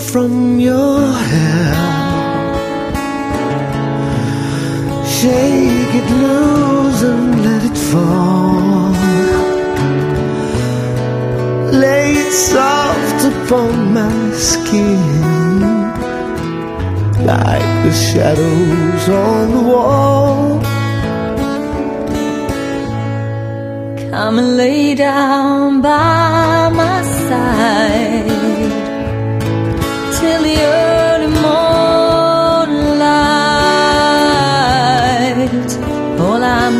from your hair. Shake it loose and let it fall. Lay it soft upon my skin, like the shadows on the wall. Come and lay down by my side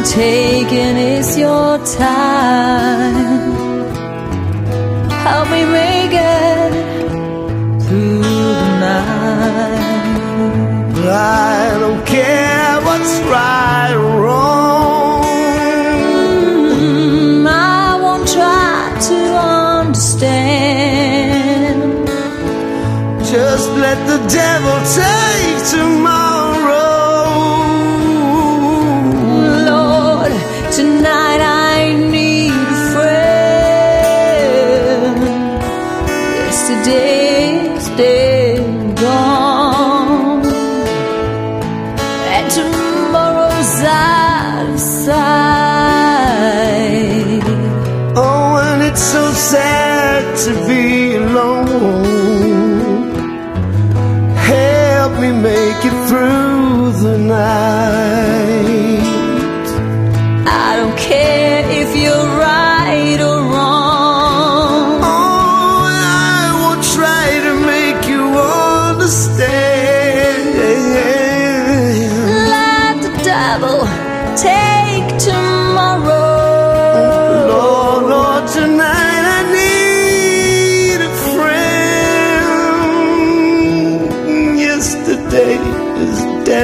taking is your time. Help me make it through the night. I don't care what's right or wrong. Mm, I won't try to understand. Just let the devil take tomorrow. Sad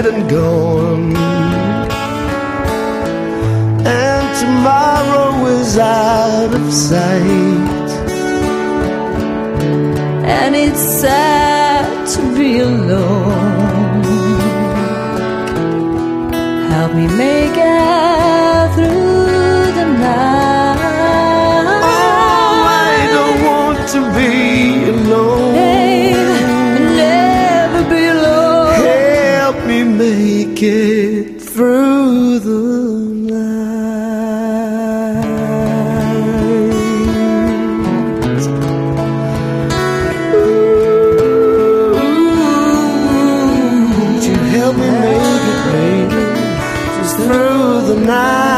dead and gone, and tomorrow is out of sight. and it's sad to be alone. Help me make it through the night. Oh, I don't want to be it through the night. Ooh, Would you help me make it, baby? Just through the night.